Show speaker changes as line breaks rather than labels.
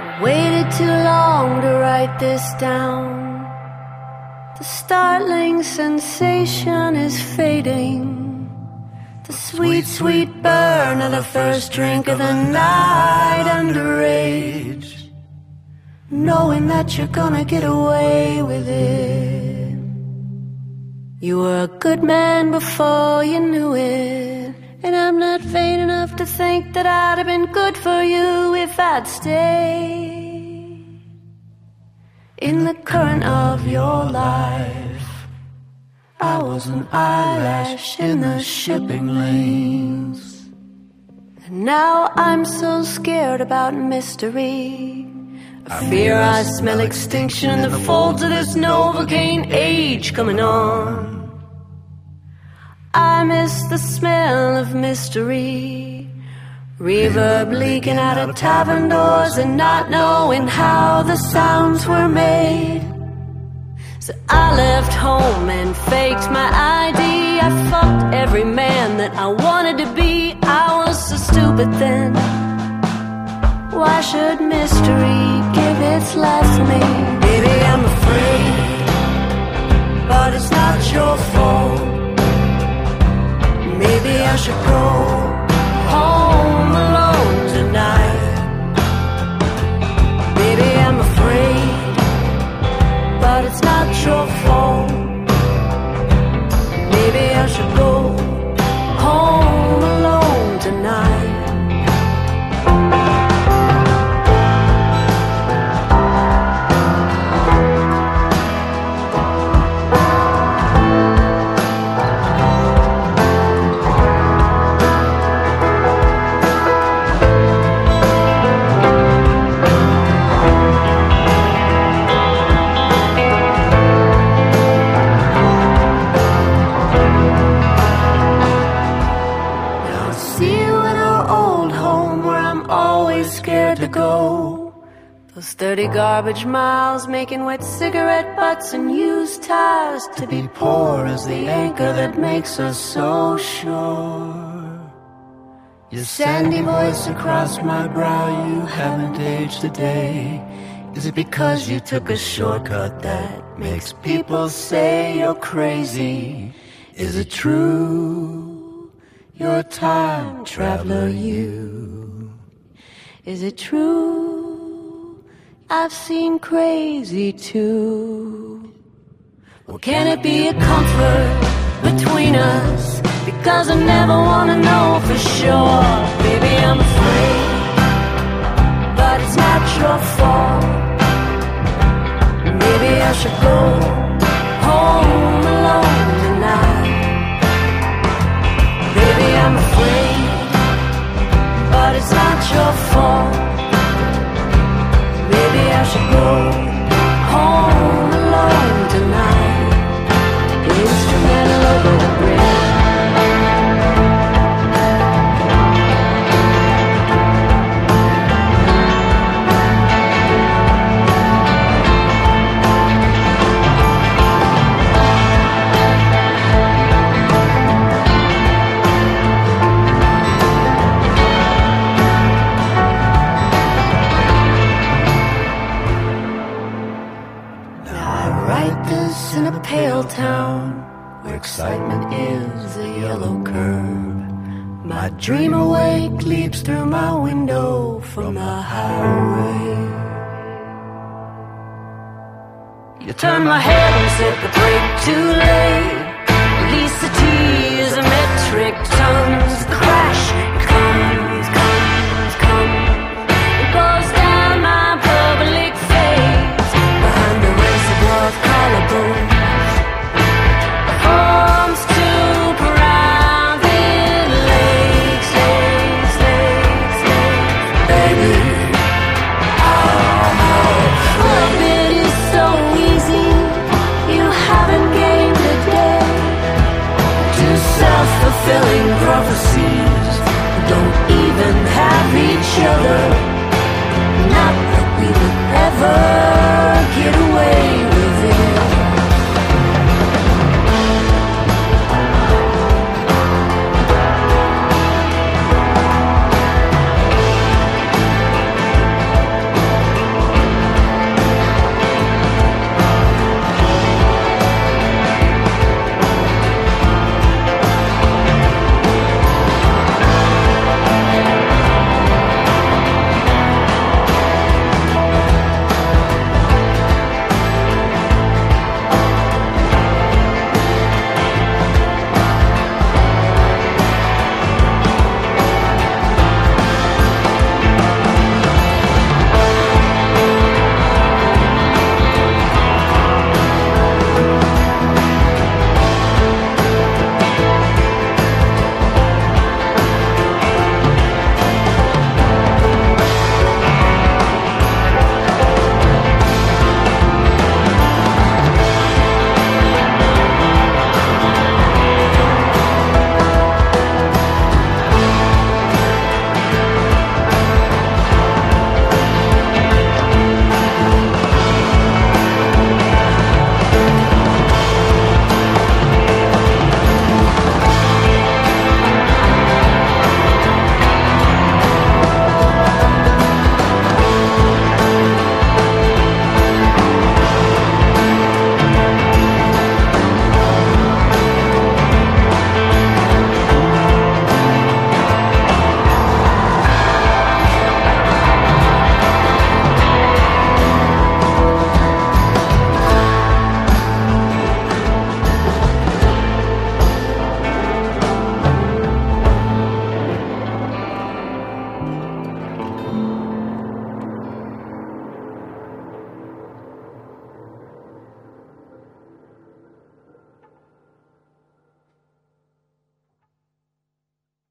I waited too long to write this down. The startling sensation is fading. The sweet, sweet burn of the first drink of the night underage. Knowing that you're gonna get away with it. You were a good man before you knew it. And I'm not vain enough to think that I'd have been good for you if I'd stayed in the current of your life. I was an eyelash in the shipping lanes. And now I'm so scared about mystery. I fear I smell extinction in the folds of this Novocaine age coming on. I miss the smell of mystery. Reverb leaking out of tavern doors and not knowing how the sounds were made. So I left home and faked my ID. I fucked every man that I wanted to be. I was so stupid then. Why should mystery give Maybe I go. Those 30 garbage miles making wet cigarette butts and used tires to be poor as the anchor that makes us so sure. Your sandy voice across my brow, you haven't aged a day. Is it because you took a shortcut that makes people say you're crazy? Is it true? You're a time traveler, you. Is it true? I've seen crazy too. Well, can it be a comfort between us? Because I never wanna know for sure. Baby, I'm afraid, but it's not your town where excitement is a yellow curb. My dream awake leaps through my window from the highway. You turn my head and set the brake too late.